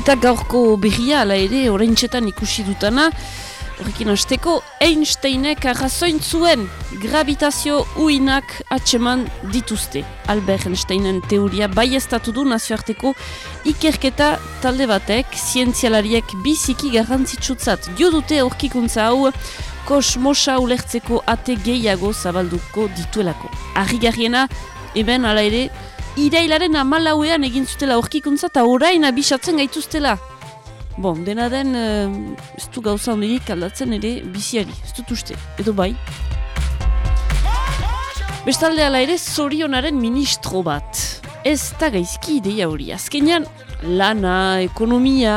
Eta gaurko berria, ala ere, orain ikusi dutana, horrekin hasteko, Einsteinek arrazoin zuen gravitazio uinak atseman dituzte. Albert Einsteinen teoria bai du nazioarteko ikerketa talde batek, zientzialariek biziki garrantzitsutzat. Jo dute aurkikuntza hau, kosmosa ulertzeko ate gehiago zabalduko dituelako. Arrigarriena, eben ala ere, irailaren amalauean egin zutela horkikuntza eta orain abisatzen gaituztela. Bon, dena den, uh, ez du gauza hondirik aldatzen ere biziari, ez dut uste, edo bai. Bestalde ala ere, zorionaren ministro bat. Ez da gaizki ideia hori. Azkenean, lana, ekonomia,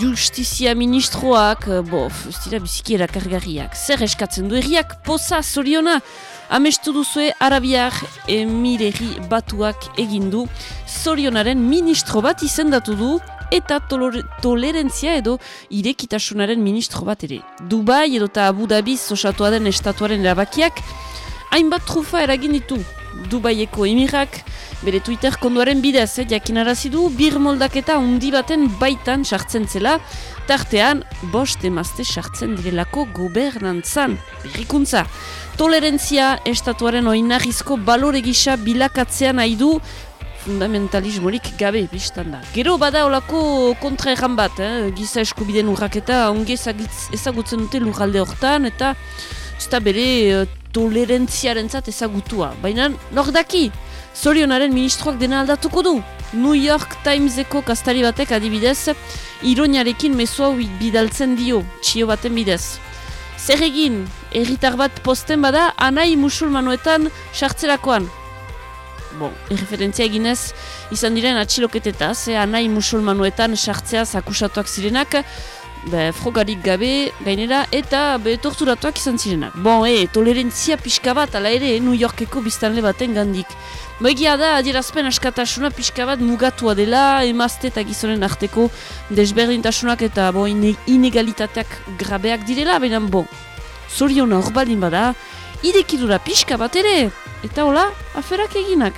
justizia ministroak, bo, ez dira biziki erakargarriak. Zer eskatzen du erriak, poza, zoriona, Amestu duzue Arabiar Emireri batuak egindu, zorionaren ministro bat izendatu du, eta tolerentzia edo irekitasunaren ministro bat ere. Dubai edo eta Abu Dhabi osatuaren den estatuaren erabakiak, hainbat trufa eragin ditu. Dubaieko emirak, bere Twitter konduaren bidez, eh, jakinarazi du, bir moldaketa baten baitan sartzen zela, tartean, bost emazte sartzen direlako gobernantzan, berrikuntza. Tolerentzia estatuaren oinarrizko balore gisa bilakatzean nahi du fundamentalismorik gabe biztan da. Gero bada olako kontra erran bat, eh? giza eskubiden urraketa onge ezagutzen dute lurralde hortan eta da bere uh, tolerentziaren zat ezagutua. Baina nor daki, zorionaren ministroak dena aldatuko du. New York Timeseko kastari batek adibidez, ironiarekin mesua bidaltzen dio, txio baten bidez. Zer egin, erritar bat posten bada, anai musulmanoetan sartzerakoan. Bon, erreferentzia eginez, izan diren atxiloketetaz, ze anai musulmanoetan sartzeaz akusatuak zirenak, be, frogarik gabe, gainera, eta be, torturatuak izan zirenak. Bon, e, tolerentzia pixka bat, ala ere, New Yorkeko biztanle baten gandik. Begia da, adierazpen askatasuna pixka bat mugatua dela, emazte eta gizonen arteko desberdintasunak eta bo, inegalitateak grabeak direla, baina bon, zoriona hor baldin bada, idekidura pixka bat ere, eta hola, aferak eginak.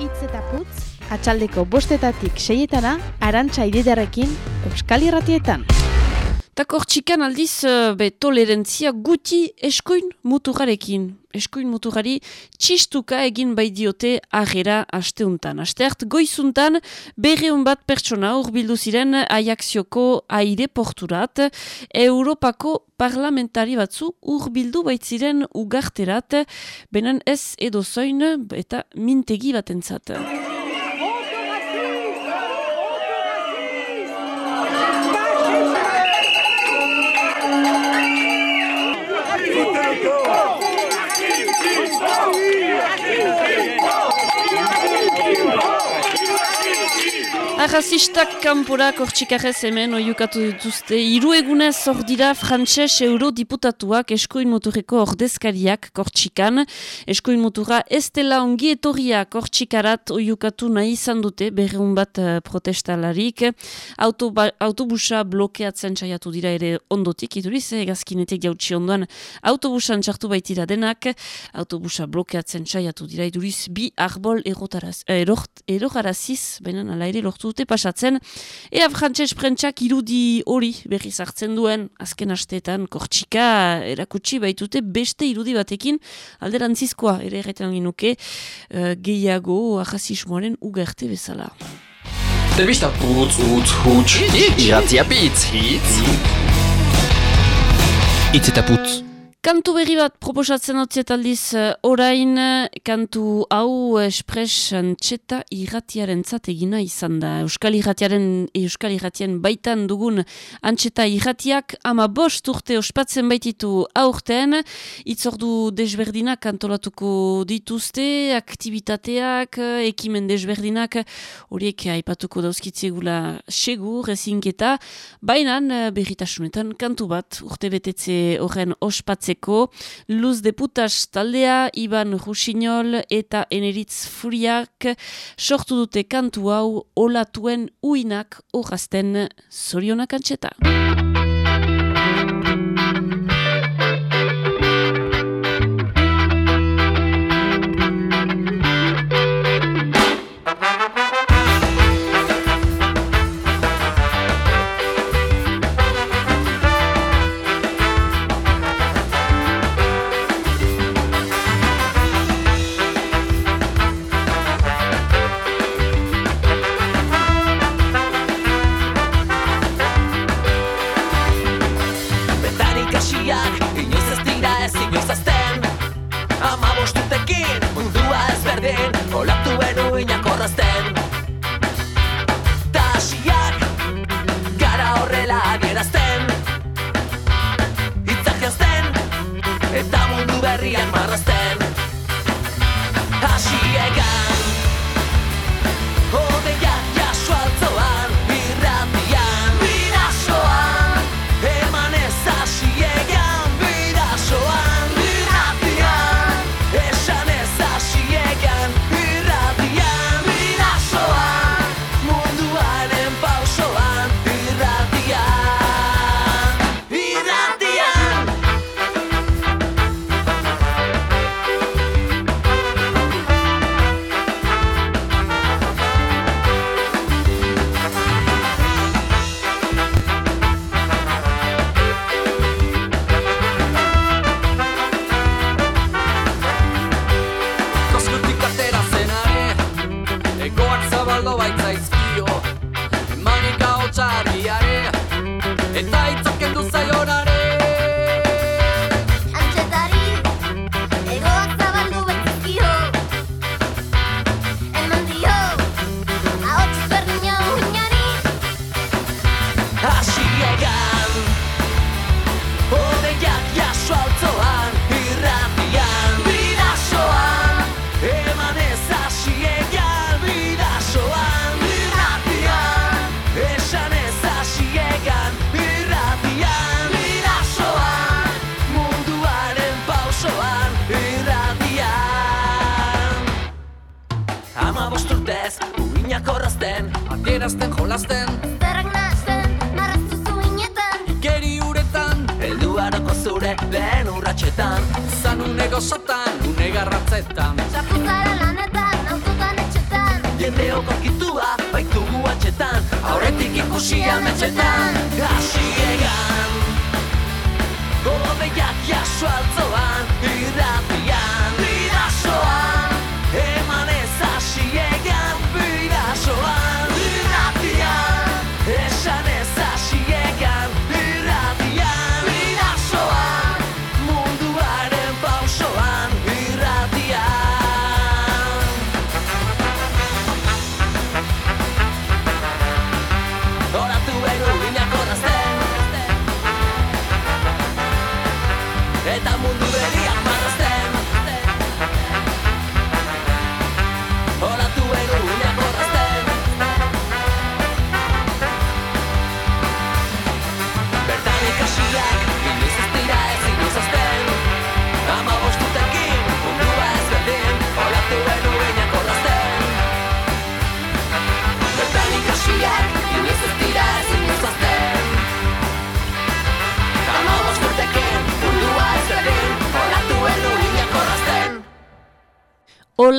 Itz eta putz, atxaldeko bostetatik seietana, arantxa ididarekin, euskal irratietan. Takor txikan aldiz, eh, be, tolerantzia guti eskoin mutugarekin. Eskoin mutugari txistuka egin bai diote agera asteuntan. Asteart goizuntan berreun bat pertsona urbildu ziren aiakzioko aire porturat. Europako parlamentari batzu urbildu baitziren ugarterat. Benen ez edo zoin eta mintegi batentzat. Arrazistak kanporak kortxikarrez hemen oiukatu dituzte. Iru egunez hor dira frantses eurodiputatuak eskoin moturreko ordezkariak kortxikan. Eskoin moturra ez dela ongi etorria kortxikarat oiukatu nahi izan dute berreun bat uh, protestalarik. Autoba, autobusa blokeatzen txaiatu dira ere ondotik. Ituriz, egazkinetik jautsi ondoan autobusan txartu baitira denak. Autobusa blokeatzen txaiatu dira. Ituriz, bi arbol erotaraz, eh, erogaraziz, baina ala ere lortu dute pasatzen. Ea frantses prentsak irudi hori berriz hartzen duen azken asteetan kortxika erakutsi baitute beste irudi batekin alderantzizkoa ere erretan ginuke uh, gehiago ahazismoaren ugarte bezala. Telebista putz, utz, huts, iratzia pitz, hitz. Itz eta putz. Kantu berri bat proposatzen hotziet aldiz uh, orain kantu hau espres antxeta irratiaren egina izan da. Euskal irratiaren, Euskal irratien baitan dugun antxeta irratiak ama bost urte ospatzen baititu aurten. Itzordu desberdinak antolatuko dituzte, aktivitateak, ekimen desberdinak, horiek aipatuko dauzkitzegula segur, ezinketa. Bainan berritasunetan kantu bat urte betetze horren ospatzen Luz de Putas taldea, Iban Rusinol eta Eneritz Furiak sortu dute kantu hau olatuen uinak horazten zorionak antxeta.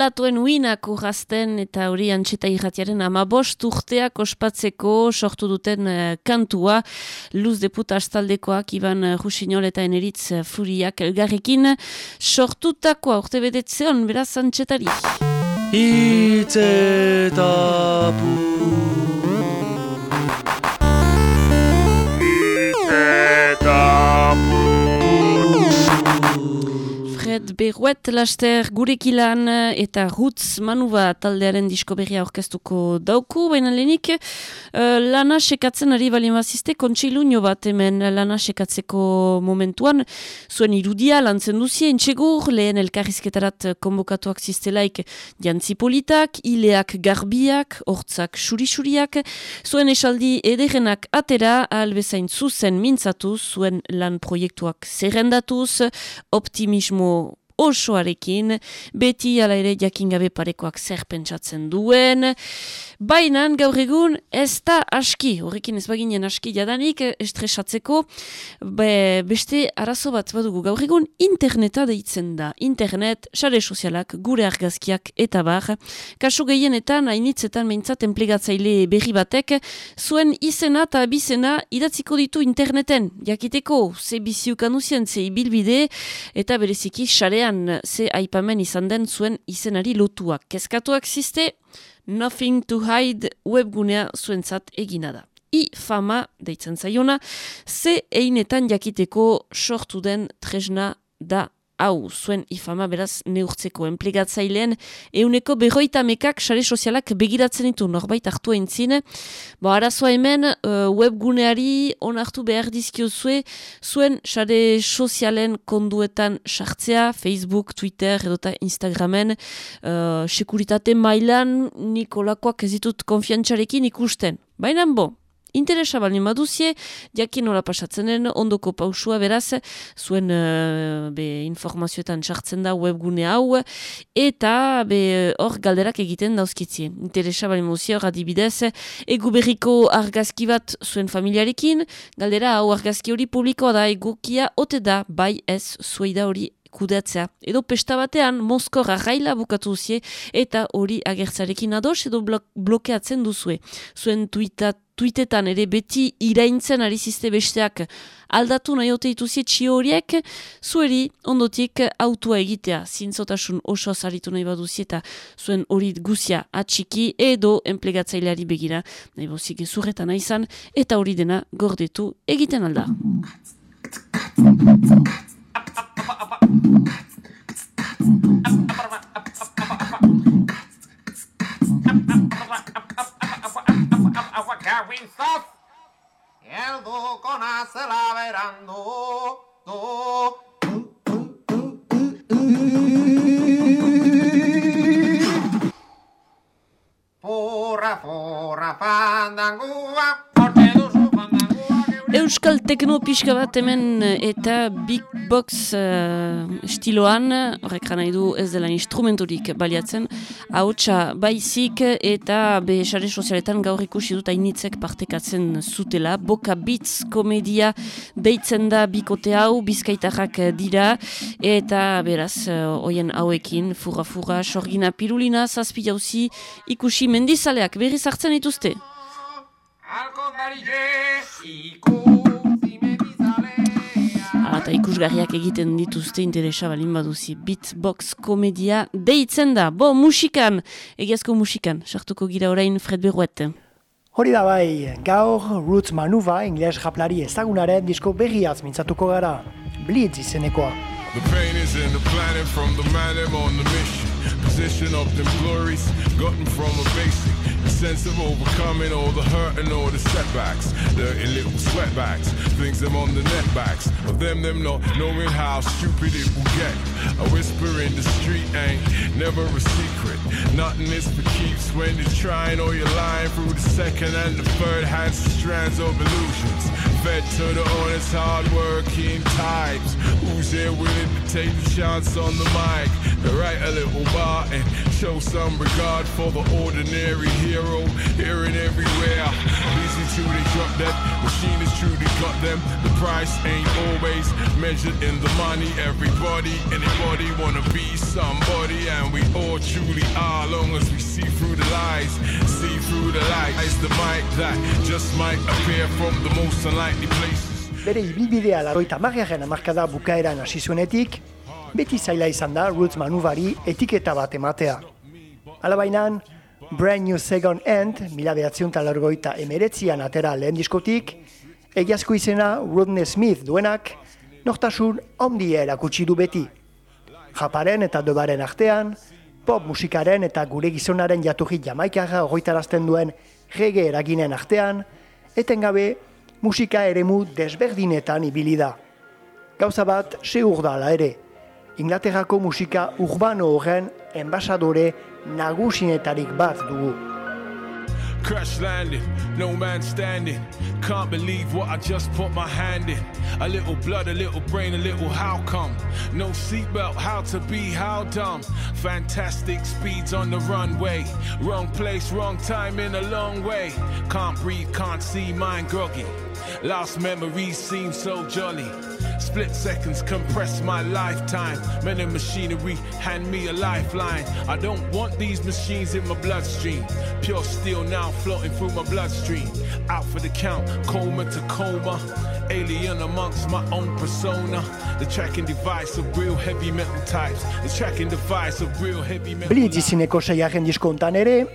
Olatuen uinak urrazten eta hori antxeta irratiaren ama bost urteak ospatzeko sortu duten eh, kantua Luz Deputa astaldekoak Iban eh, Rusinol eta Eneritz eh, Furiak elgarrekin sortutakoa urte bedetzeon beraz antxetari. Hitz eta Fred Berruet laster gurekilan eh, eta Rutz Manuba taldearen disko berria orkestuko dauku, baina lehenik eh, lana sekatzen ari bali mazizte, kontsiluño bat hemen lana sekatzeko momentuan, zuen irudia lantzen duzie, entxegur, lehen elkarrizketarat konbokatuak ziztelaik jantzi politak, ileak garbiak, hortzak xuri-xuriak, zuen esaldi ederenak atera, albezain zuzen mintzatuz, zuen lan proiektuak zerrendatuz, optimismo osoarekin, beti ala ere jakingabe parekoak zer pentsatzen duen, baina gaur egun ez da aski, horrekin ez baginen aski jadanik estresatzeko, be, beste arazo bat badugu. Gaur egun interneta deitzen da, internet, sare sozialak, gure argazkiak eta bar, kasu gehienetan, hainitzetan meintzat enplegatzaile berri batek, zuen izena eta bizena idatziko ditu interneten, jakiteko, ze biziukan uzien, ze ibilbide, eta bereziki sarean ze aipamen izan den zuen izenari lotuak. Kezkatuak ziste, Nothing to Hide webgunea zuentzat egina da. I fama deitzen zaiona, ze einetan jakiteko sortu den tresna da hau zuen ifama beraz neurtzeko enplegatzailean euneko berroita mekak sare sozialak begiratzen ditu norbait hartu entzine. Bo, arazoa hemen uh, webguneari onartu behar dizkiozue zuen sare sozialen konduetan sartzea, Facebook, Twitter edota Instagramen uh, sekuritate mailan nikolakoak ez ditut konfiantzarekin ikusten. Baina bo, interesa baldin baduzie, jakin nola pasatzen den, ondoko pausua beraz, zuen uh, be, informazioetan sartzen da webgune hau, eta be, hor galderak egiten dauzkitzie. Interesa baldin baduzie, hor adibidez, egu berriko argazki bat zuen familiarekin, galdera hau argazki hori publikoa da egukia, ote da, bai ez zueida hori kudeatzea. Edo pesta batean, mozkorra gaila bukatu duzie, eta hori agertzarekin ados edo blok blokeatzen duzue. Zuen tuita tuitetan ere beti iraintzen ari ziste besteak aldatu nahi ote dituzie txio horiek, zueri ondotik autua egitea, zintzotasun oso zaritu nahi baduzi eta zuen hori guzia atxiki edo enplegatzaileari begira, nahi bozik zurretan izan eta hori dena gordetu egiten alda. El duco nace la verando. Do. Porra, porra, fandangua, Euskal tekno pixka bat hemen eh, eta big box uh, stiloan, horrek nahi du ez dela instrumenturik baliatzen, hautsa baizik eta be sare sozialetan gaur ikusi dut hainitzek partekatzen zutela, boka bitz komedia deitzen da bikote hau, bizkaitarrak dira, eta beraz, uh, hoien hauekin, furra-furra, sorgina pirulina, zazpi jauzi, ikusi mendizaleak berriz hartzen dituzte. Eta ikusgarriak egiten dituzte interesa balin baduzi beatbox komedia deitzen da. Bo, musikan, egiazko musikan, sartuko gira orain Fred Berruet. Hori da bai, gaur Roots Manuva ingles japlari ezagunaren disko berriaz mintzatuko gara. Blitz izenekoa. The pain is in the planet from the man on the mission. Position of them glories, got them from a sense of overcoming all the hurt and all the setbacks. Dirty little sweatbacks, things them on the net backs. Of them, them not knowing how stupid it will get. A whisper in the street ain't never a secret. Nothing is for keeps when you're trying or you're lying through the second and the third hand strands of illusions. Fed to the honest, hard working types. Who's there willing to take the chance on the mic? To write a little bar and show some regard for the ordinary hero here and everywhere. Till they drop that machine has truly got them. The price ain't always measured in the money. Everybody, anybody wanna be somebody, and we all truly are, long as we see through the lies, see through the light. It's the mic that just might appear from the most unlikely places. Bere ibilbidea laroita margaren amarkada bukaeran hasi zuenetik, beti zaila izan da Roots Manuvari etiketa bat ematea. Alabainan, Brand New Second End, mila behatziun talargoita emeretzian atera lehen diskotik, egiazko izena Rodney Smith duenak, nortasun ondia erakutsi du beti. Japaren eta dobaren artean, pop musikaren eta gure gizonaren jaturri jamaikarra hogeitarazten duen rege eraginen artean, etengabe musika eremu desberdinetan ibili da. Gauza bat seur da ere, Inglaterrako musika urbano horren enbasadore nagusinetarik bat dugu. Crash landing, no man standing. Can't believe what I just put my hand in. A little blood, a little brain, a little how come. No seatbelt, how to be, how dumb. Fantastic speeds on the runway. Wrong place, wrong time in a long way. Can't breathe, can't see, mind groggy. Lost memories seem so jolly. Split seconds compress my lifetime. Men and machinery hand me a lifeline. I don't want these machines in my bloodstream. Pure steel now floating through my bloodstream. Out for the count, coma to coma. Alien amongst my own persona. The tracking device of real heavy metal types. The tracking device of real heavy metal Blitz izineko seiaren diskontan ere,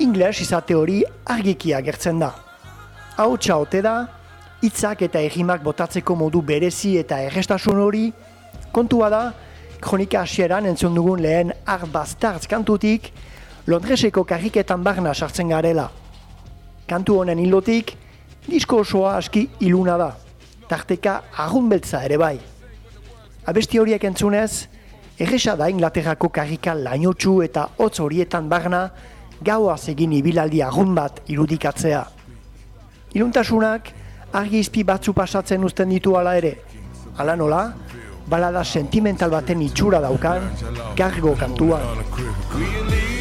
ingles izate hori argiki agertzen da. Hau ote da, hitzak eta egimak botatzeko modu berezi eta errestasun hori, kontua da, kronika hasieran entzun dugun lehen Art Bastards kantutik, Londreseko karriketan barna sartzen garela. Kantu honen hilotik, disko osoa aski iluna da, tarteka argun beltza ere bai. Abesti horiek entzunez, erresa da Inglaterrako karrika lainotsu eta hotz horietan barna, gauaz egin ibilaldi argun bat irudikatzea. Iluntasunak argi izpi batzu pasatzen uzten ditu ala ere. Hala nola, balada sentimental baten itxura daukan, gargo kantuan.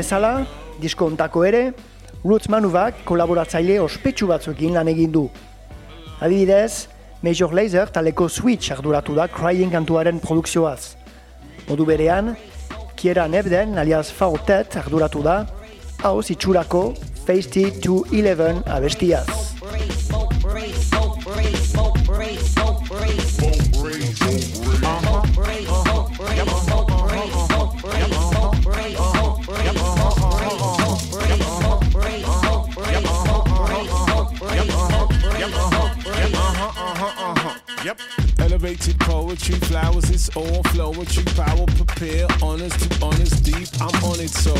Bezala, disko ontako ere, Roots Manuvak kolaboratzaile ospetsu batzuekin lan egin du. Adibidez, Major Lazer taleko Switch arduratu da Crying kantuaren produkzioaz. Modu berean, Kiera Nebden alias Fautet arduratu da, hau itxurako Face It to Eleven abestiaz. Poetry, flowers, it's all flowetry, power, prepare, honors to honors deep. I'm on it, so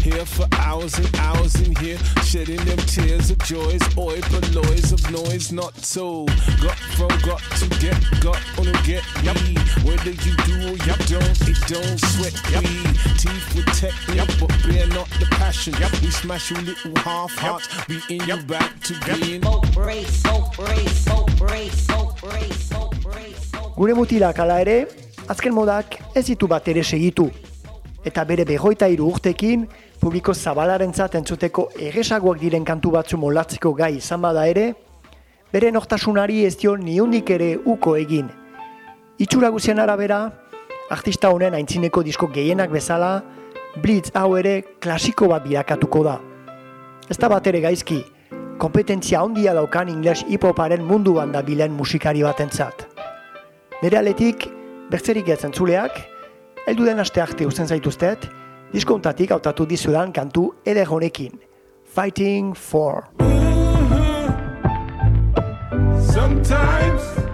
here for hours and hours in here, shedding them tears of joys, oi, loys of noise, not so. Got from, got to get, got on to get me. Whether you do or you don't, it don't sweat me. Teeth with technique, but bear not the passion. Yep. We smash you little half hearts, beating you back to being. Gure mutilak ala ere, azken modak ez ditu bat ere segitu. Eta bere begoita hiru urtekin, publiko zabalarentzat entzuteko egesagoak diren kantu batzu molatzeko gai izan bada ere, bere nortasunari ez dio niunik ere uko egin. Itxura guzien arabera, artista honen aintzineko disko gehienak bezala, Blitz hau ere klasiko bat bilakatuko da. Ez da bat ere gaizki, kompetentzia handia daukan ingles hip-hoparen munduan da bilen musikari batentzat. Nere aletik, bertzerik ez entzuleak, heldu den aste arte usten zaituztet, diskontatik hautatu dizudan kantu eder honekin. Fighting for. Sometimes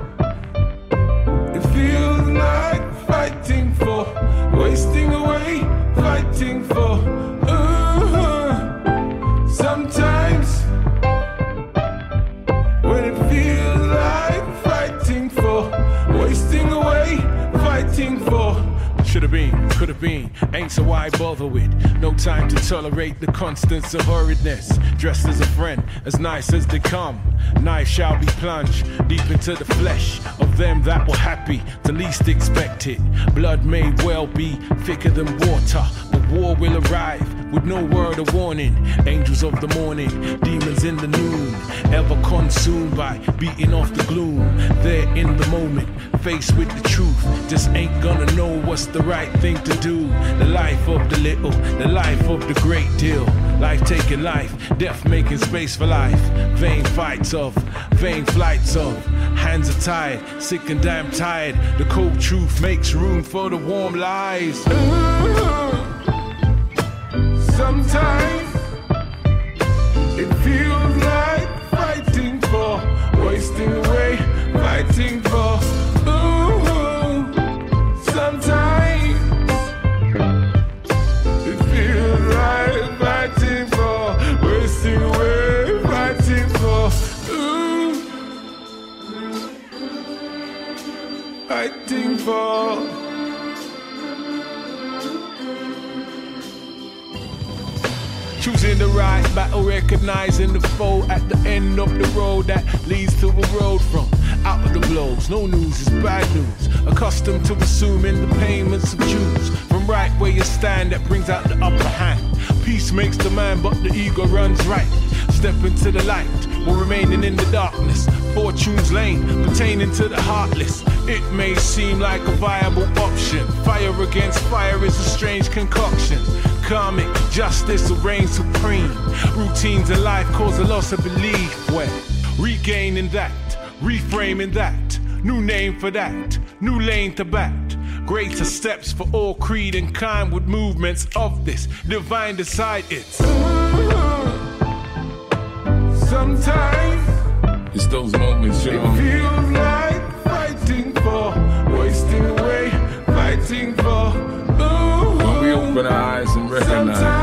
time to tolerate the constants of hurriedness. Dressed as a friend, as nice as they come. Knife shall be plunged deep into the flesh of them that were happy to least expect it. Blood may well be thicker than water, but war will arrive with no word of warning. Angels of the morning, demons in the noon, ever consumed by beating off the gloom. There in the moment, faced with the truth, just ain't gonna know what's the right thing to do. The life of the little, the life of the great deal. Life taking life, death making space for life. Vain fights of, vain flights of. Hands are tied, sick and damn tired. The cold truth makes room for the warm lies. Sometimes it feels like fighting for, wasting away, fighting for. Ooh, sometimes it feels like fighting for, wasting away, fighting for. Ooh, fighting for. Choosing the right battle, recognizing the foe at the end of the road that leads to a road from out of the blows. No news is bad news. Accustomed to assuming the payments of Jews from right where you stand that brings out the upper hand. Peace makes the man, but the ego runs right. Step into the light while remaining in the darkness. Fortune's lane pertaining to the heartless. It may seem like a viable option. Fire against fire is a strange concoction. Karmic justice will reign supreme. Routines in life cause a loss of belief. When regaining that, reframing that, new name for that, new lane to bat. Greater steps for all creed and kind with movements of this divine decide it's. Sometimes It's those moments, you it know. feels like eyes and recognize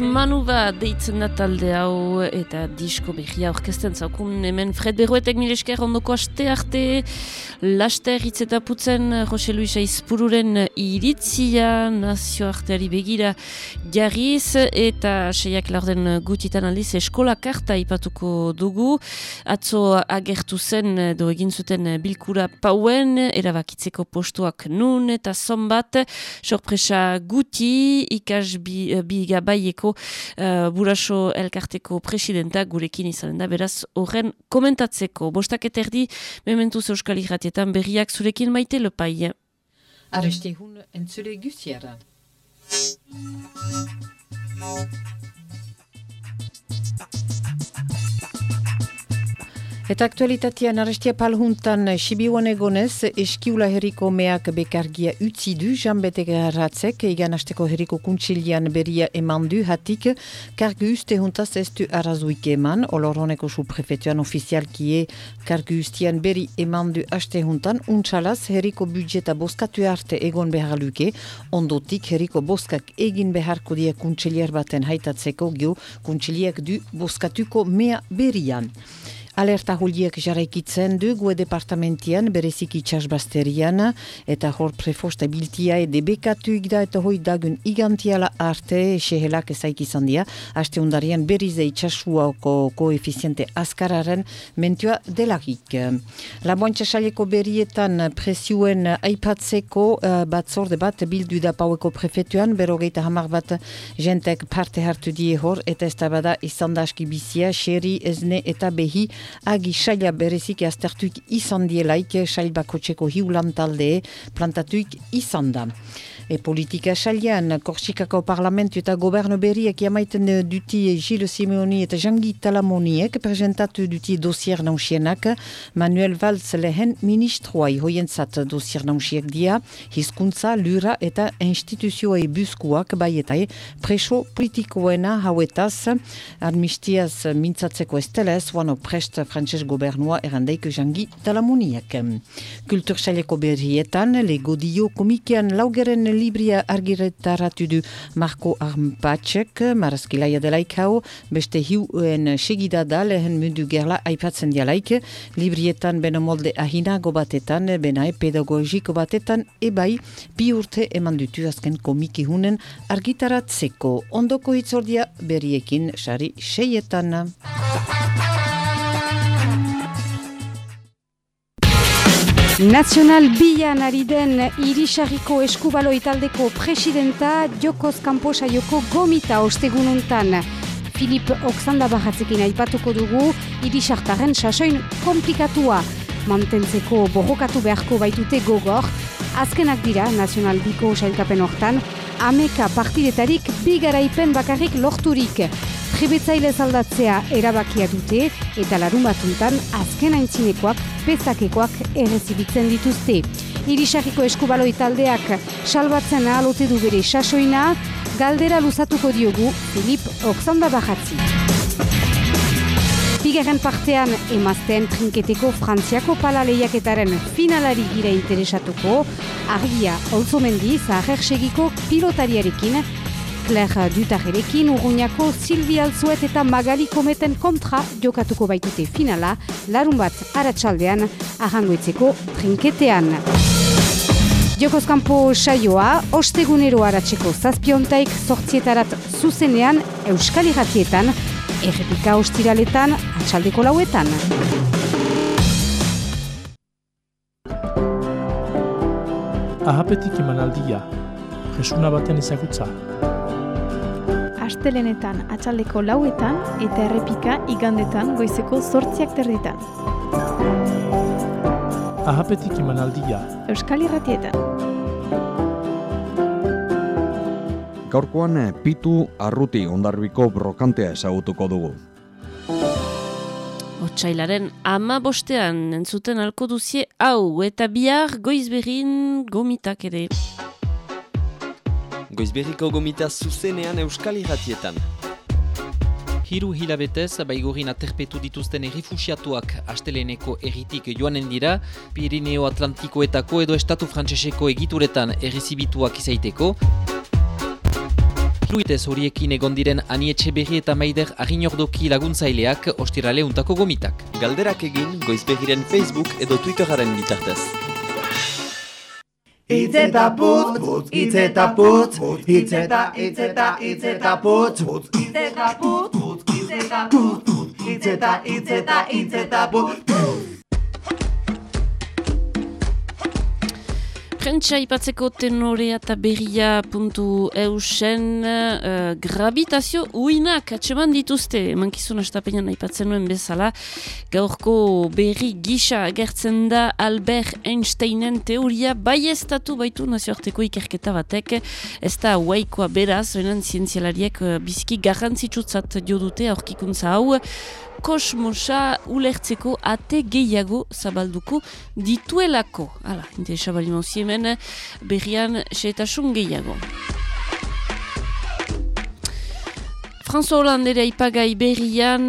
Manuba deitzen da talde hau eta disko behia orkesten zaukun. Hemen Fred Berroetek mile esker ondoko aste arte laster Itzetaputzen Jose Luisa Izpururen iritzia nazioarteari begira jarriz eta seiak laurden gutitan aldiz eskola karta ipatuko dugu. Atzo agertu zen edo egin zuten bilkura pauen erabakitzeko postuak nun eta zonbat. Sorpresa guti ikas bi, bi gabaieko uh, buraso elkarteko presidenta gurekin izanen da beraz horren komentatzeko bostak eta erdi mementuz euskal irratietan berriak zurekin maite lopai Arreste hun entzule guziara. Eta aktualitatean arrestia palhuntan Sibiuan egonez, eskiula herriko meak bekargia utzi du, janbete garratzek, egan asteko herriko kuntsilian beria eman du hatik, kargu uste huntaz ez du arazuik eman, oloroneko su prefetuan ofizialkie kargu ustian beri eman du aste huntan, untsalaz herriko budjeta boskatu arte egon behar luke, ondotik herriko boskak egin beharko dia kuntsiliar baten haitatzeko gio kuntsiliak du boskatuko mea berian. Alerta holiek jarraikitzen du gue departamentian berezik itxasbasterian eta hor prefosta biltia ede bekatu da eta hoi dagun igantiala arte sehelak ezaik izan dia. Aste undarian berize itxasuako koefiziente askararen mentua delagik. Laboantxa saleko berietan presioen aipatzeko uh, batzorde bat bildu da paueko prefetuan, berogeita hamar bat jentek parte hartu die hor eta ez da bada izan da aski bizia, xeri, ezne eta behi agi saila berezik aztertuik izan dielaik sail bakotxeko hiulan talde plantatuik izan da. E politika sailean, Korsikako parlamentu eta gobernu berriak jamaiten duti Gilles Simeoni eta Jangi Talamoniek presentatu duti dosier nausienak Manuel Valls lehen ministroai hoientzat dosier nausiek dia, hizkuntza, lura eta instituzioei buskuak bai eta preso politikoena hauetaz amnistiaz mintzatzeko estelez, wano prest frantses gobernua erandeik Jangi Talamoniek. Kultur saileko berrietan, lego dio komikian laugeren libria argiretaratu du Marco Armpatxek, marazkilaia delaik hau, beste hiuen segida da lehen mundu gerla aipatzen dialaik, librietan beno molde ahinago batetan, benae pedagogiko batetan, ebai bi urte eman dutu azken komiki hunen argitaratzeko. Ondoko hitzordia berriekin sari seietan. Nazional bian ari den irisarriko eskubaloi taldeko presidenta Jokoz Kamposa Joko gomita ostegununtan. Filip Oksanda bahatzekin aipatuko dugu irisartaren sasoin komplikatua. Mantentzeko borrokatu beharko baitute gogor. Azkenak dira Nazional biko sailkapen hortan, ameka partidetarik bigaraipen bakarrik lorturik. Tribetzaile aldatzea erabakia dute eta larun batuntan azken aintzinekoak pezakekoak errezibitzen dituzte. Irisarriko eskubaloi taldeak salbatzen ahalote du bere sasoina, galdera luzatuko diogu Filip Oksanda Bajatzi. Bigarren partean emazten trinketeko frantziako pala lehiaketaren finalari gira interesatuko, argia olzomendi zaher segiko pilotariarekin Claire Dutarerekin urruñako Silvi Alzuet eta Magali Kometen kontra jokatuko baitute finala, larun bat aratsaldean ahangoetzeko trinketean. Jokozkampo saioa, ostegunero aratzeko zazpiontaik sortzietarat zuzenean Euskal Iratietan, errepika ostiraletan atxaldeko lauetan. Ahapetik emanaldia, jesuna baten ezagutza. Astelenetan atxaldeko lauetan eta errepika igandetan goizeko zortziak terditan. Ahapetik emanaldia. Euskal Irratietan. Gaurkoan pitu arruti ondarbiko brokantea ezagutuko dugu. Otsailaren ama bostean entzuten alko duzie hau eta bihar goizberin gomitak ere. Goizberriko gomita zuzenean Euskal Irratietan. Hiru hilabetez, baigurin aterpetu dituzten errifusiatuak asteleneko erritik joanen dira, Pirineo Atlantikoetako edo Estatu Frantseseko egituretan errezibituak izaiteko. Fluitez horiekin egon diren anietxe berri eta maider aginordoki laguntzaileak ostirale untako gomitak. Galderak egin goizbegiren Facebook edo Twitteraren bitartez. Itz eta putz, itz eta putz, itz eta, itz eta, itz eta putz, itz eta putz, itz eta putz, itz eta, itz eta, itz eta putz, Prentsa ipatzeko tenorea eta berria puntu eusen uh, gravitazio uinak atseman dituzte. Mankizun astapenean aipatzen nuen bezala. Gaurko berri gisa agertzen da Albert Einsteinen teoria baiestatu baitu nazioarteko ikerketa batek. Ez da huaikoa beraz oinan zientzialariek uh, biziki garrantzitsutzat jo dute aurkikuntza hau kosmosa ulertzeko ate gehiago zabalduko dituelako. Hala, interesa bali hemen berrian seetasun gehiago. François Hollande ere aipagai berrian,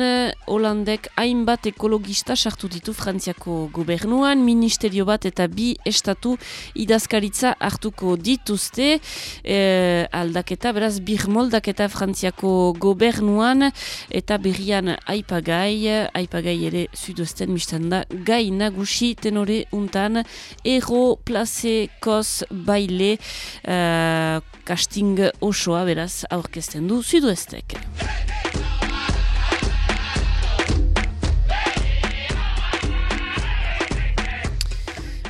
Hollandek hainbat ekologista sartu ditu Frantziako gobernuan, ministerio bat eta bi estatu idazkaritza hartuko dituzte, e, aldaketa, beraz, bir moldaketa Frantziako gobernuan, eta berrian aipagai, aipagai ere sudoesten mistan da, gai nagusi tenore untan, ero, place, kos, baile, uh, casting osoa, beraz, aurkezten du sudoestek.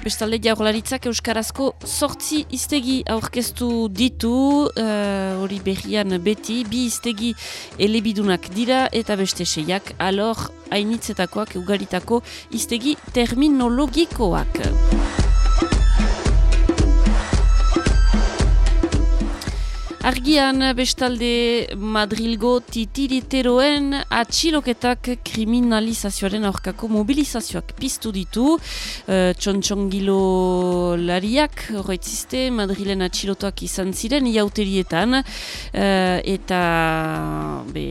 Bestalde jaurlaritzak Euskarazko sortzi iztegi aurkeztu ditu, uh, hori berrian beti, bi iztegi elebidunak dira eta beste seiak, alor hainitzetakoak ugaritako iztegi terminologikoak. Argian bestalde Madrilgo titiriteroen atxiloketak kriminalizazioaren aurkako mobilizazioak piztu ditu. Uh, Txontxongilo lariak horretziste Madrilen atxilotuak izan ziren iauterietan. Uh, eta be,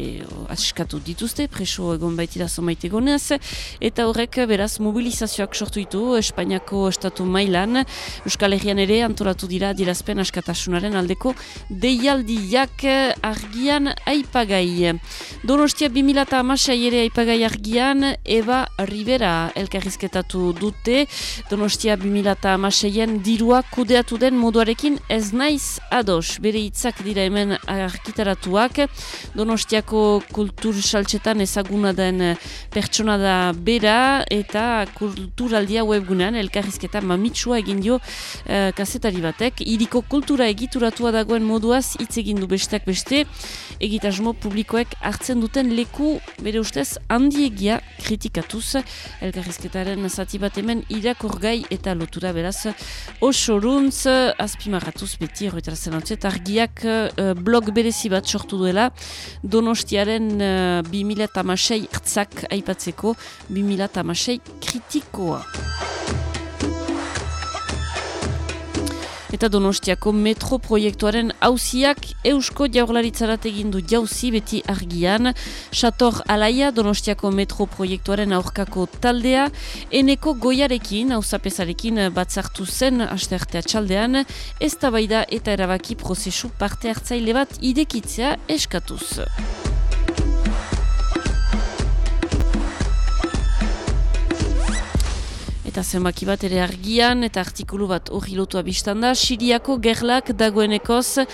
askatu dituzte, preso egon baitira zomaite gonez, eta horrek beraz mobilizazioak sortu ditu Espainiako estatu mailan. Euskal Herrian ere antolatu dira dirazpen askatasunaren aldeko dei deialdiak argian aipagai. Donostia 2006 ere aipagai argian Eba Rivera elkarrizketatu dute. Donostia 2006en dirua kudeatu den moduarekin ez naiz ados. Bere hitzak dira hemen arkitaratuak. Donostiako kultur saltsetan ezaguna den pertsona da bera eta kulturaldia webgunean elkarrizketa mamitsua egin dio uh, kazetari batek. Iriko kultura egituratua dagoen moduaz hitz egin du besteak beste, egitasmo publikoek hartzen duten leku bere ustez handiegia kritikatuz, elkarrizketaren zati bat hemen irakorgai eta lotura beraz osoruntz azpimarratuz beti horretarazen antzuet, argiak uh, blog berezi bat sortu duela donostiaren uh, 2006 hartzak aipatzeko 2006 kritikoa. Eta Donostiako metro proiektuaren hauziak Eusko Jaurlaritzarat egin du jauzi beti argian. Sator Alaia Donostiako metro proiektuaren aurkako taldea, eneko goiarekin, hauzapezarekin batzartu zen astertea txaldean, ez da eta erabaki prozesu parte hartzaile bat idekitzea eskatuz. Eta zenbaki bat ere argian eta artikulu bat hori lotu abistan da. Siriako gerlak dagoenekoz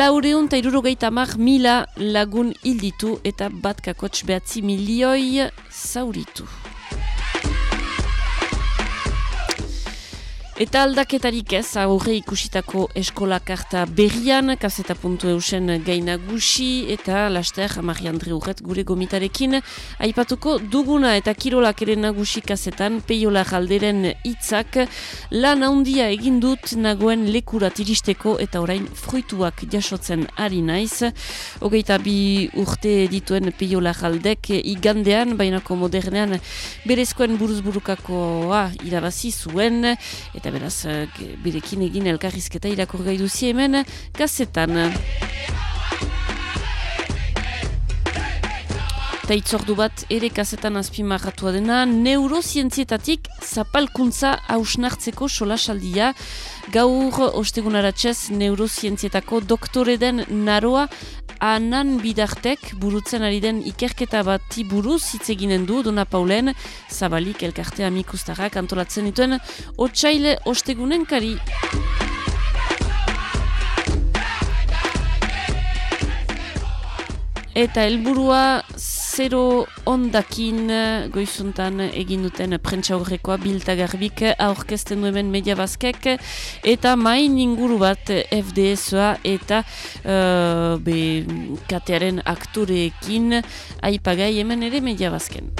laureun eta irurogeita mar mila lagun hilditu eta bat kakotx behatzi milioi zauritu. Eta aldaketarik ez, aurre ikusitako eskola karta berrian, kaseta puntu eusen gainagusi, eta laster, Amari Andre Urret gure gomitarekin, aipatuko duguna eta kirolak ere nagusi kasetan, peiola galderen hitzak lan handia egin dut nagoen lekurat iristeko eta orain fruituak jasotzen ari naiz. Hogeita bi urte dituen peiola galdek igandean, bainako modernean berezkoen buruzburukakoa irabazi zuen, eta beraz, eh, birekin egin elkarrizketa irakur gai duzi hemen gazetan. Eta itzordu bat ere kazetan azpimarratua dena, neurozientzietatik zapalkuntza hausnartzeko solasaldia. Gaur ostegunaratzez neurozientzietako doktore den naroa anan bidartek burutzen ari den ikerketa bati buruz hitz eginen du Dona Paulen Zabalik elkartea amikustarrak antolatzen dituen otxaile ostegunen kari. Eta helburua zero ondakin eh, goizuntan egin duten prentsaurrekoa biltagarbik aurkezten du hemen media bazkek eta main inguru bat FDSA eta uh, be, katearen aktoreekin aipagai hemen ere media bazken.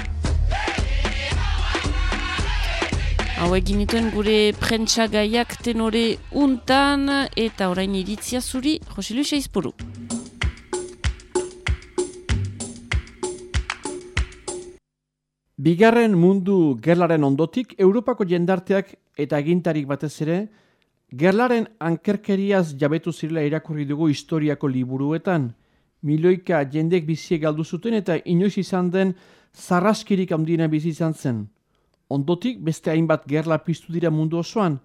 Hau egin dituen gure prentsagaiak tenore untan eta orain iritzia zuri, Jose Luis Eizpuru. Bigarren mundu gerlaren ondotik, Europako jendarteak eta egintarik batez ere, gerlaren ankerkeriaz jabetu zirela irakurri dugu historiako liburuetan, milioika jendek biziek galdu zuten eta inoiz izan den zarraskirik handiena bizi izan zen. Ondotik beste hainbat gerla piztu dira mundu osoan,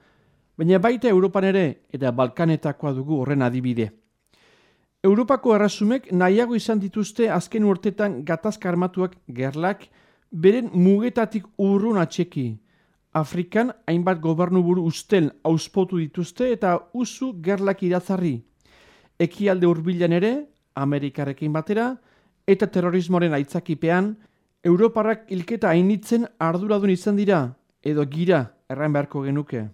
baina baita Europan ere eta Balkanetakoa dugu horren adibide. Europako errasumek nahiago izan dituzte azken urtetan gatazka armatuak gerlak, beren mugetatik urrun atxeki. Afrikan hainbat gobernuburu ustel auspotu dituzte eta usu gerlak iratzarri. Ekialde hurbilan ere, Amerikarekin batera, eta terrorismoren aitzakipean, Europarrak hilketa hainitzen arduradun izan dira, edo gira erran beharko genuke.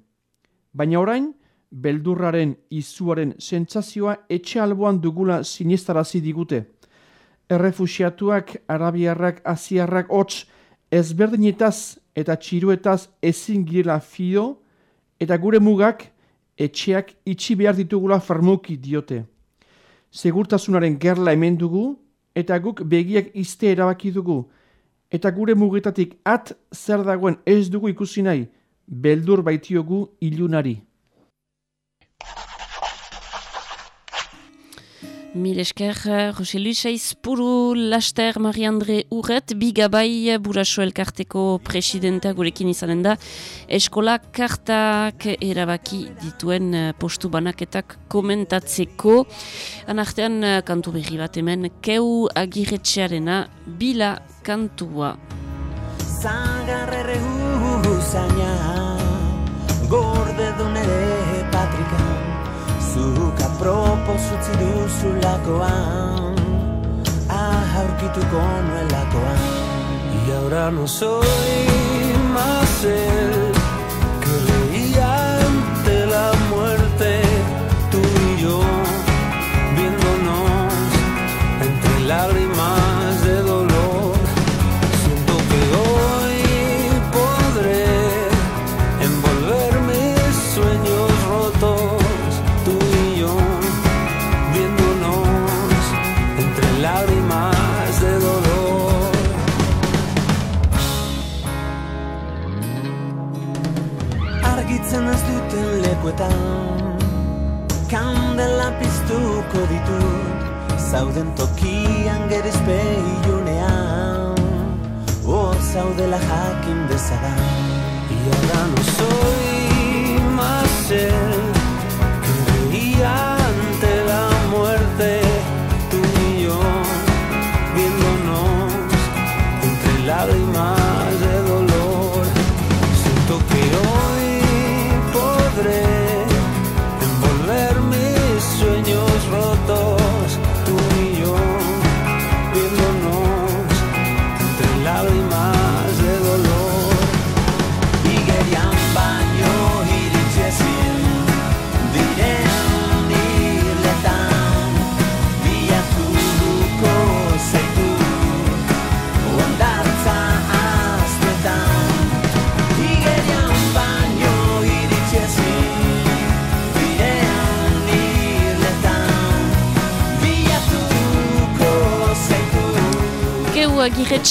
Baina orain, beldurraren izuaren sentsazioa etxe alboan dugula sinistarazi digute errefusiatuak, arabiarrak, aziarrak, hots, ezberdinetaz eta txiruetaz ezin girela fio, eta gure mugak etxeak itxi behar ditugula farmuki diote. Segurtasunaren gerla hemen dugu, eta guk begiak izte erabaki dugu, eta gure mugetatik at zer dagoen ez dugu ikusi nahi, beldur baitiogu ilunari. Mil esker, Jose Luis Aizpuru, Laster, Marie-André Urret, Bigabai, Buraso elkarteko presidenta gurekin izanen da, eskola kartak erabaki dituen eh, postu banaketak komentatzeko. Anartean eh, kantu berri bat hemen, keu agiretxearena, bila kantua. Zagarrerre huzaina, gorde apropos utzi duzulakoan Ah, aurkituko nuelakoan. Y ahora no soy más el duten lekuetan Kandela piztuko ditut Zauden tokian gerizpe ilunean Hor zaudela jakin dezadan. Y ahora no soy más el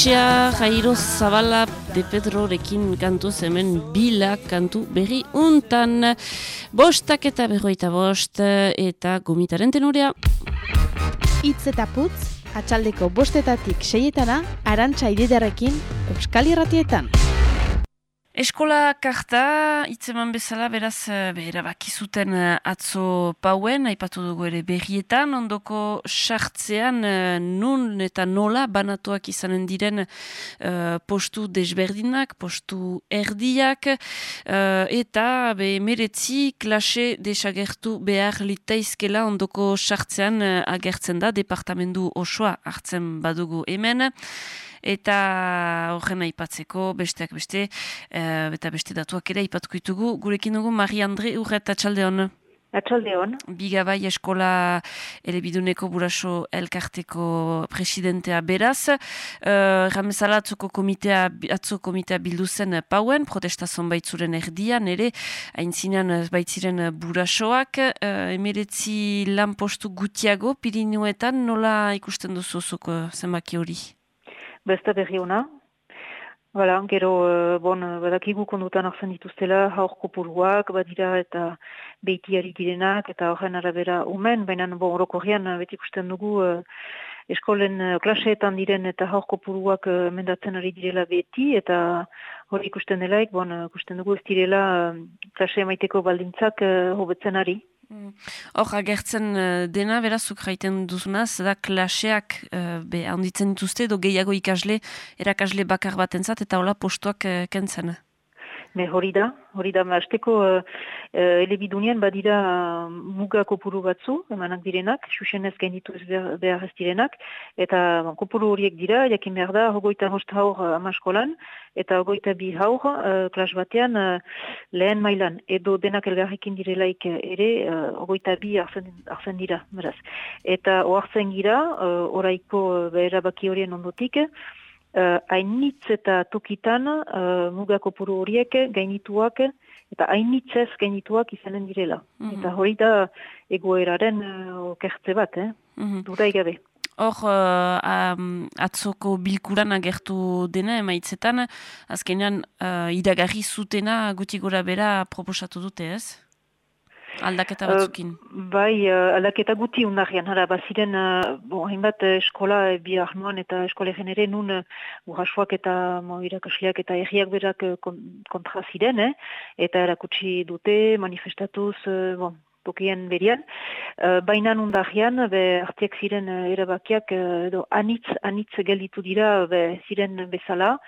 agiretxea, Jairo Zabala de Pedrorekin kantu hemen bila kantu berri untan. Bostak eta berroita bost eta gomitaren tenorea. Itz eta putz, atxaldeko bostetatik seietana, arantxa ididarekin, Euskal Irratietan. Eskola karta, itzeman bezala, beraz, eh, behera bakizuten eh, atzo pauen, aipatu dugu ere berrietan, ondoko sartzean eh, nun eta nola banatuak izanen diren uh, postu desberdinak, postu erdiak, uh, eta be meretzi klase desagertu behar litaizkela ondoko sartzean agertzen da, departamendu osoa hartzen badugu hemen eta horren aipatzeko besteak beste, uh, eta beste datuak ere aipatuko ditugu. Gurekin dugu, Marie-Andre Urret, atxalde hon? Atxalde hon. Bigabai eskola elebiduneko buraso elkarteko presidentea beraz. Uh, Ramezala atzoko komitea, atzo komitea bildu zen pauen, protestazon baitzuren erdian, ere, hain baitziren burasoak. Uh, emeretzi lan postu gutiago, pirinuetan, nola ikusten duzu zuko zenbaki hori? Beste berri ona. Hala, gero, uh, bon, badakigu kondutan arzen dituztela, haur kopuruak, badira eta behitiari direnak, eta horren arabera umen, baina bon, orokorrian beti ikusten dugu uh, eskolen uh, klaseetan diren eta haur kopuruak uh, mendatzen ari direla beti, eta hori ikusten delaik, bon, ikusten dugu ez direla klase maiteko baldintzak hobetzen ari. Mm. Hor, agertzen uh, dena, berazuk jaiten duzunaz, da klaseak uh, be, handitzen dituzte, do gehiago ikasle, erakasle bakar bat entzat, eta hola postuak uh, kentzen. Ne hori da, hori da, azteko uh, uh, elebidunien badira uh, muga kopuru batzu, emanak direnak, xuxenez gainitu ez behar ez direnak, eta bon, kopuru horiek dira, jakin behar da, hogoita host haur amaskolan, eta hogoita bi haur uh, klas batean uh, lehen mailan, edo denak elgarrekin direlaik ere, uh, hogoita bi arzen, arzen dira, beraz. Eta oartzen gira, uh, oraiko uh, behera baki horien ondotik, uh, hainitz eta tokitan uh, mugako puru horiek gainituak eta hainitzez gainituak izanen direla. Mhm. Eta hori da egoeraren uh, okertze bat, eh? Mm -hmm. Duda egabe. Hor, uh, um, atzoko bilkuran agertu dena emaitzetan, azkenean uh, iragarri zutena guti gora bera proposatu dute ez? Aldaketa batzukin. Uh, bai, uh, aldaketa guti undarrian, hara, baziren, uh, bon, hainbat eskola e, bi arnoan eta eskola ere nun uh, urrasuak eta mo, irakasleak eta erriak berak uh, kontra ziren, eh? eta erakutsi dute, manifestatuz, uh, bon, tokien berian. Uh, Baina nundarrian, be, artiak ziren uh, erabakiak, uh, edo, anitz, anitz gelditu dira, be, ziren bezala,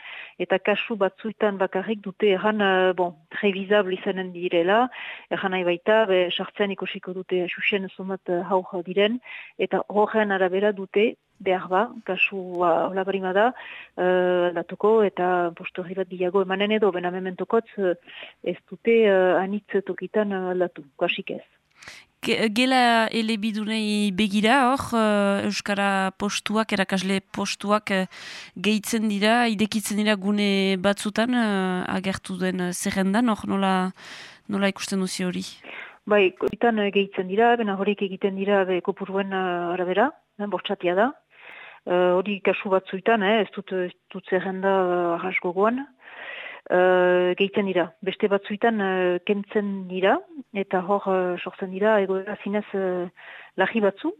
eta kasu batzuetan bakarrik dute erran, uh, bon, revizabl izanen direla, erran nahi baita, be, sartzen ikusiko dute xuxen zumat uh, haur diren, eta horren arabera dute, behar ba, kasu uh, olabarima da, uh, aldatuko eta posto bat diago emanen edo, bena mementokotz uh, ez dute uh, anitz tokitan aldatu, kasik ez. Gela elebidunei begira hor, uh, Euskara postuak, erakasle postuak uh, gehitzen dira, idekitzen dira gune batzutan agertu den zerrendan, hor nola, nola ikusten duzi hori? Bai, itan gehitzen dira, bena horiek egiten dira be, kopuruen arabera, eh, bortxatia da. Hori kasu batzuetan, eh, ez dut, dut zerrenda arras gogoan, uh, gehitzen dira. Beste batzuetan uh, kentzen dira, eta hor uh, sortzen dira, egoera zinez uh, lahi batzu.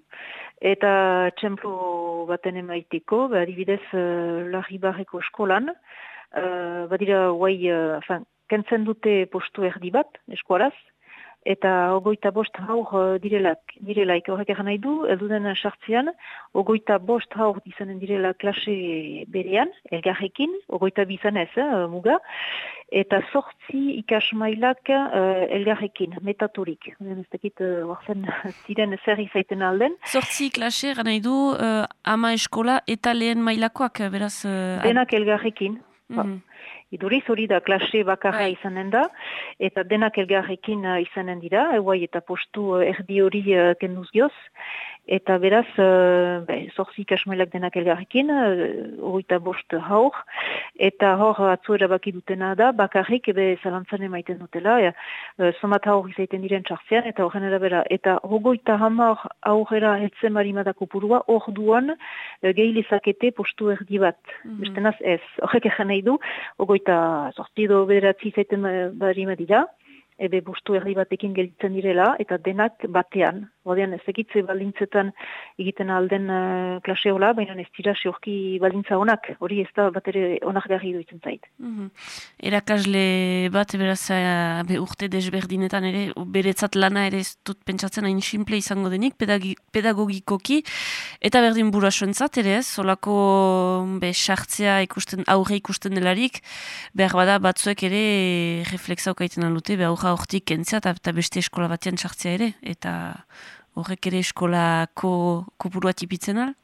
Eta txemplo baten emaiteko, ba, adibidez uh, lahi barreko eskolan, uh, badira guai, uh, kentzen dute postu erdi bat, eskualaz, eta ogoita bost haur uh, direlak, direlaik horrek egan nahi du, elduden sartzean, ogoita bost haur izanen direla klase berean, elgarrekin, ogoita bizan ez, eh, muga, eta sortzi ikasmailak uh, elgarrekin, metaturik. Ez dakit, uh, ziren zer izaiten alden. Sortzi klase, egan nahi du, uh, ama eskola eta lehen mailakoak, beraz... Uh, Denak elgarrekin. Mm Iduriz hori da klase bakarra Hai. izanen da, eta denak elgarrekin uh, izanen dira, eguai eta postu uh, erdi hori uh, kenduz gioz, eta beraz, uh, be, zorzi kasmailak denak elgarrekin, uh, bost haur, eta hor atzuera baki dutena da, bakarrik ebe zalantzan emaiten dutela, e, uh, somat haur izaiten diren txartzean, eta horren erabera, eta hogoita hamar aurrera etzen marimadako purua, hor duan uh, gehilezakete postu erdi bat, mm -hmm. bestenaz ez, horrek egin nahi du, hogoita zortzi do bederatzi izaiten barima dira, ebe bostu erdi batekin gelditzen direla, eta denak batean, Odean ez egitze baldintzetan egiten alden uh, klase hola, baina ez dira seurki baldintza onak, hori ez da bat ere onak garri duitzen zait. Mhm. Erakasle bat, beraz, eh, be, urte desberdinetan ere, beretzat lana ere ez dut pentsatzen hain simple izango denik, pedagi- pedagogikoki, eta berdin burasoentzat ere ez, solako be, sartzea ikusten, aurre ikusten delarik, behar bada batzuek ere refleksa okaiten alute, be aurra hortik kentzea eta, beste eskola batean sartzea ere, eta horrek ere eskolako kopurua tipitzen al?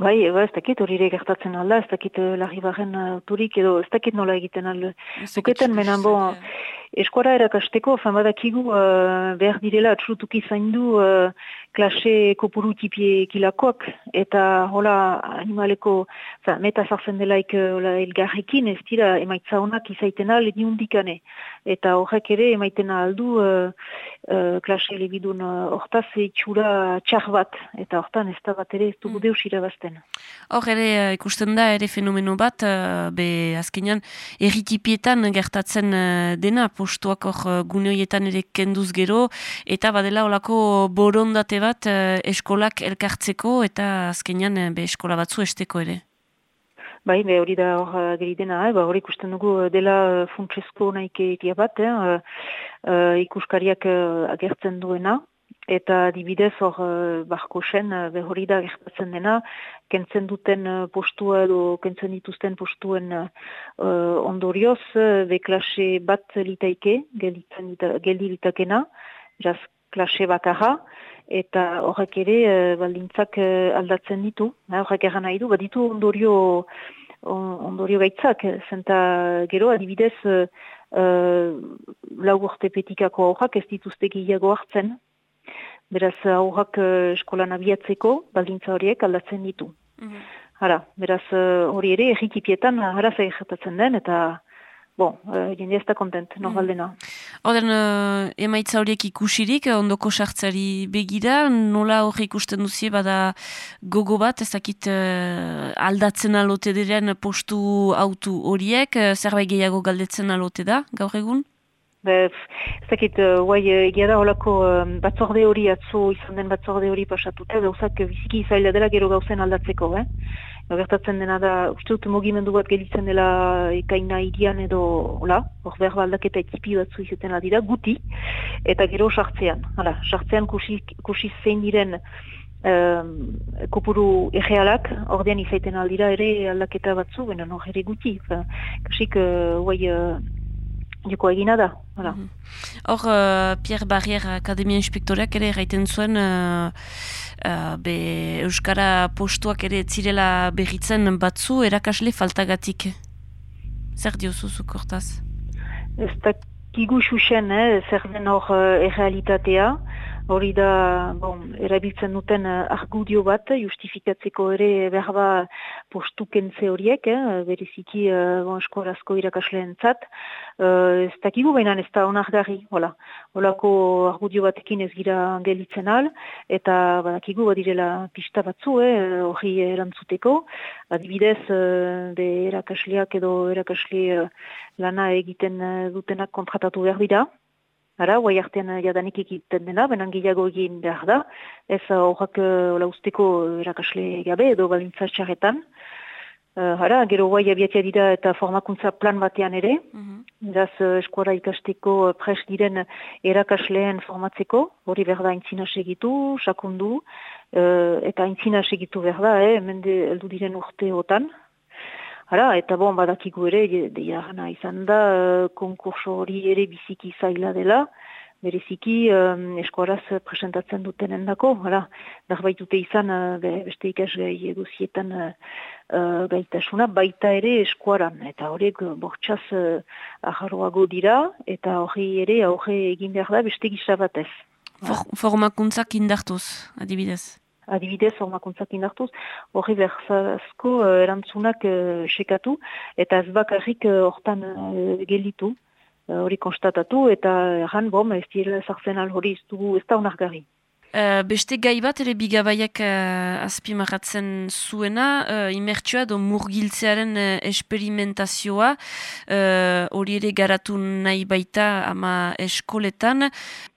Bai, eba, ez dakit hori ere gertatzen alda, ez dakit uh, larri barren autorik edo ez dakit nola egiten alda. Zuketen menan, bon, eskora erakasteko, fan badakigu uh, behar direla atxutuki zaindu uh, klase kopuru tipie kilakoak, eta hola animaleko, fa, meta zartzen delaik uh, hola elgarrekin, ez dira emaitza honak izaiten al niundikane. Eta horrek ere emaiten aldu uh, uh, klase elebidun uh, hortaz itxura txar bat, eta hortan ez da bat ere ez dugu deus irabazten. Hor ere eh, ikusten da ere fenomeno bat, eh, be azkenean erritipietan gertatzen eh, dena, postuak hor eh, gune horietan ere kenduz gero, eta badela olako borondate bat eh, eskolak elkartzeko, eta azkenean eh, be eskola batzu esteko ere. Bai, be hori da hor uh, geri dena, eh? ba, hori ikusten dugu dela funtsesko egia bat, eh? uh, ikuskariak agertzen duena, eta dibidez hor uh, barko sen, uh, be hori da gertatzen dena, kentzen duten uh, postua edo kentzen dituzten postuen uh, ondorioz, uh, be klase bat litaike, geldi litakena, beraz klase bakarra, eta horrek ere uh, baldintzak uh, aldatzen ditu. Eh, horrek egan nahi du, baditu ondorio on- ondorio gaitzak, eh, zenta gero adibidez uh, uh, lau urte petikako aurrak ez dituzte gehiago hartzen. Beraz aurrak uh, eskolan abiatzeko baldintza horiek aldatzen ditu. Hara, beraz uh, hori ere errikipietan hara gertatzen den eta Bon, uh, jende ez da kontent, normaldena. Oden, uh, emaitza horiek ikusirik, eh, ondoko sartzari begira, nola horre ikusten duzie, bada gogo bat, ez dakit uh, aldatzen alote diren postu autu horiek, zerbait gehiago galdetzen alote da, gaur egun? Ez dakit, uh, guai, uh, egia da holako um, batzorde hori atzo izan den batzorde hori pasatuta, gauzak biziki izaila dela gero gauzen aldatzeko, eh? Ba, Gertatzen dena da, uste dut mugimendu bat gelitzen dela ekaina irian edo, hola, hor behar baldaketa ekipi batzu izaten dira, guti, eta gero sartzean, hala, sartzean kusi, kusi zein diren um, kopuru egealak, ordean izaiten aldira ere aldaketa batzu, benen hor ere guti, kasik, uh, guai, uh, joko egina da, hala. Hor, uh, Pierre Barrier Akademia Inspektoreak ere gaiten zuen, uh, uh, be Euskara postuak ere zirela berritzen batzu erakasle faltagatik. Zer diozu zuk hortaz? Ez dakigu xuxen, eh, zer den hor uh, errealitatea, hori da, bon, erabiltzen duten uh, argudio bat, justifikatzeko ere behar ba postu kentze horiek, eh, bereziki uh, bon, eskorazko irakasleen zat, uh, ez dakigu baina ez da onargarri, hola. Holako argudio batekin ez gira gelitzen al, eta badakigu badirela pista batzu, eh, hori erantzuteko, adibidez, uh, be erakasleak edo erakasle uh, lana egiten uh, dutenak kontratatu behar dira, Ara, guai artean eh, jadanik egiten dena, benan gehiago egin behar da, ez uh, horrak uh, hola usteko erakasle gabe edo balintza txarretan. Uh, ara, gero guai abiatia dira eta formakuntza plan batean ere, beraz uh, eskuara ikasteko pres diren erakasleen formatzeko, hori behar da aintzina segitu, sakundu, uh, eta aintzina segitu behar da, eh, mende heldu diren urteotan, Hala, eta bon, badakigu ere, deia gana izan da, uh, konkurso hori ere biziki zaila dela, bereziki um, eskuaraz presentatzen dutenen dako, hala, darbaitute izan uh, be, beste ikasgai eduzietan uh, gaitasuna, baita ere eskuaran, eta horiek bortxaz uh, aharroago dira, eta hori ere aurre egin behar da beste gisa batez. For, formakuntzak indartuz, adibidez. Adibidez formakuntzak indartuz, horri berzazko uh, erantzunak uh, sekatu, eta ez bakarrik uh, hortan uh, uh, hori konstatatu, eta erran, bom, ez dira zartzen hori ez dugu, ez da onargarri. Uh, beste gai bat ere bigabaiak uh, azpimarratzen zuena, uh, imertsioa edo murgiltzearen uh, esperimentazioa, uh, hori ere garatu nahi baita ama eskoletan.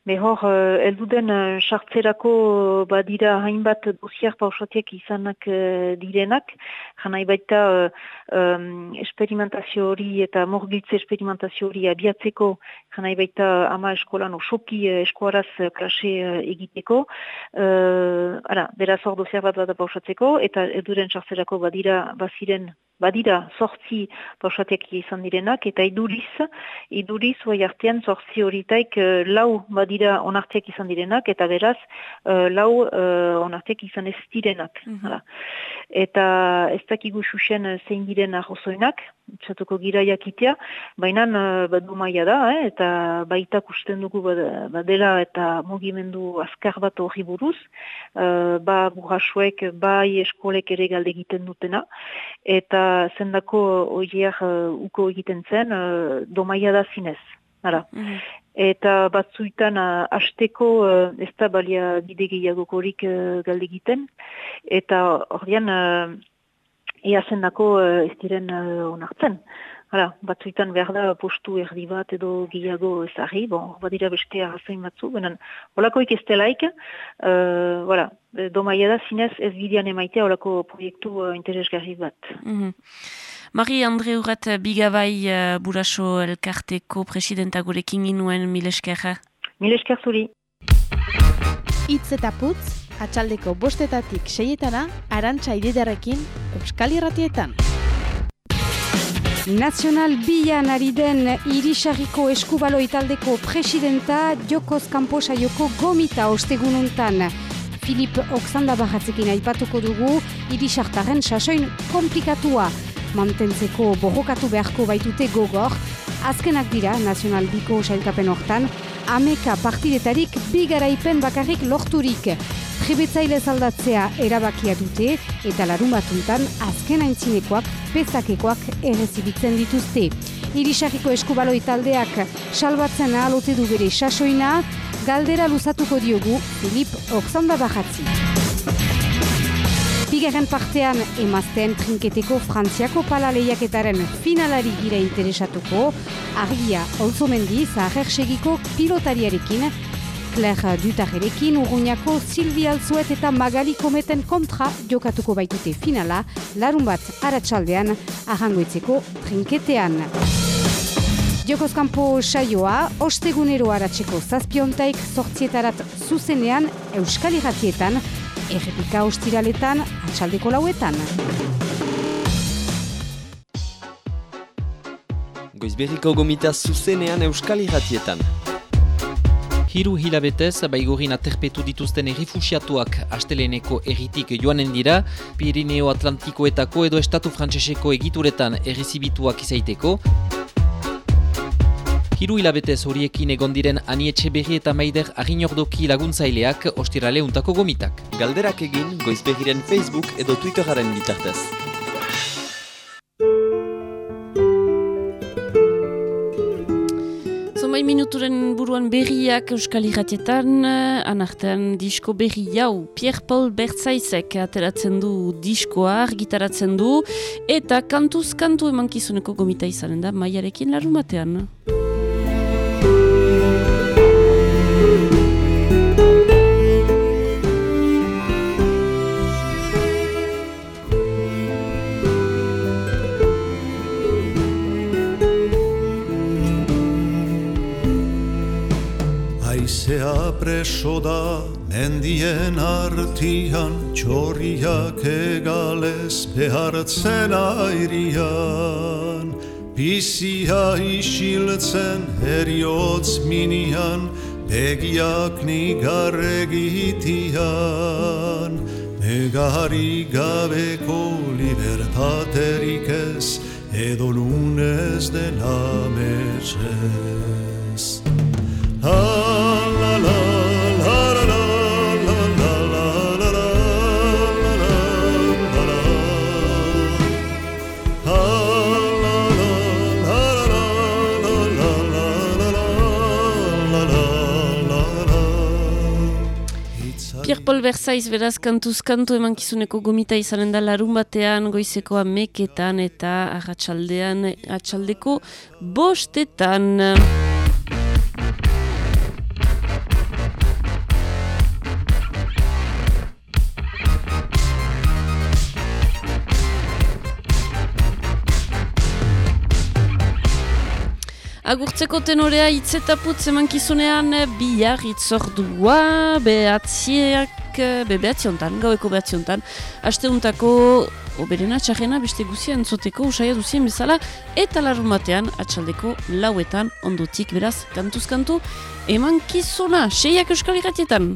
Behor, uh, elduden uh, sartzerako uh, badira hainbat dosier pausatiek izanak direnak, janai baita um, experimentazio hori eta morgiltze experimentazio hori abiatzeko, janai baita ama eskolan osoki uh, eskuaraz uh, klase egiteko, uh, ara, beraz hor dosier bat bat pausatzeko, eta elduden sartzerako badira baziren badira sortzi pausatiak izan direnak, eta iduriz, iduriz, oai artean, sortzi horitaik lau badira onartiak izan direnak, eta beraz, uh, lau uh, onartiak izan ez direnak. hala. Eta ez dakigu xuxen uh, zein diren arrozoinak, txatuko gira jakitea, baina uh, badu maia da, eh, eta baita kusten dugu bad- badela eta mugimendu azkar bat horri buruz, uh, ba burrasuek, bai eskolek ere galde egiten dutena, eta zendako oier uh, uko egiten zen, uh, domaia da zinez. Hala. Eta batzuitan asteko uh, ez da balia bide gehiagokorik uh, galde egiten, eta ordean uh, ea zendako uh, ez diren uh, onartzen. Hala, batzuitan behar da postu erdi bat edo gehiago ezagri, bon, badira beste arrazoin batzu, benen holakoik ez delaik, uh, voilà, domaia da zinez ez bidean emaitea holako proiektu uh, interesgarri bat. Mhm. Mari Andre Urrat Bigabai uh, Buraso Elkarteko presidenta gurekin ginuen mileskerra. Milesker zuri. Itz eta putz, atxaldeko bostetatik seietana, arantxa ididarekin, Euskal Irratietan. Nazional bian ari den irisarriko eskubaloi taldeko presidenta Jokoz Kamposa Joko gomita ostegununtan. Filip Oksanda bahatzekin aipatuko dugu irisartaren sasoin komplikatua. Mantentzeko borrokatu beharko baitute gogor, azkenak dira Nazional biko sailkapen hortan, ameka partidetarik bi garaipen bakarrik lorturik. Tribetzaile aldatzea erabakia dute eta larun batuntan azken aintzinekoak pezakekoak errezibitzen dituzte. Irisarriko eskubaloi taldeak salbatzen ahalote du bere sasoina, galdera luzatuko diogu Filip Oksanda Bajatzi. Bigarren partean emazten trinketeko Frantziako pala lehiaketaren finalari gira interesatuko, argia olzomendi zaher segiko pilotariarekin, Claire Dutarerekin urruñako Silvi Alzuet eta Magali Kometen kontra jokatuko baitute finala, larun bat aratsaldean ahangoitzeko trinketean. Jokozkampo saioa, ostegunero aratzeko zazpiontaik sortzietarat zuzenean Euskal Irratietan, errepika ostiraletan, atxaldeko lauetan. Goizberriko gomita zuzenean Euskal Irratietan. Hiru hilabetez, baigurin aterpetu dituzten errifusiatuak asteleneko erritik joanen dira, Pirineo Atlantikoetako edo Estatu Frantseseko egituretan errezibituak izaiteko. Hiru hilabetez horiekin egon diren anietxe berri eta maider aginordoki laguntzaileak ostirale untako gomitak. Galderak egin Goizberriren Facebook edo Twitteraren bitartez. Zonbait minuturen buruan berriak Euskal Irratietan, eh, anartean disko berri jau, Pierre Paul Bertzaizek ateratzen du diskoa, argitaratzen du, eta kantuz kantu emankizuneko gomita izanen da, maiarekin larumatean. Aizea preso da mendien artian Txorriak egalez behartzen airian. Bizia isiltzen heriotz minian Begiak nigar egitian. Negari gabeko libertaterik ez Edo lunes de la meses Paul Berzaiz beraz kantuz kantu emankizuneko gomita izanen da larun batean, goizeko ameketan eta arratsaldean atxaldeko bostetan. Agurtzeko tenorea itzetaputz emankizunean bihar itzordua behatziak, be behatziontan, gaueko behatziontan, asteuntako oberena txarrena beste guzia entzoteko usaia duzien bezala eta larumatean atxaldeko lauetan ondotik beraz kantuz kantu emankizuna seiak euskal irratietan.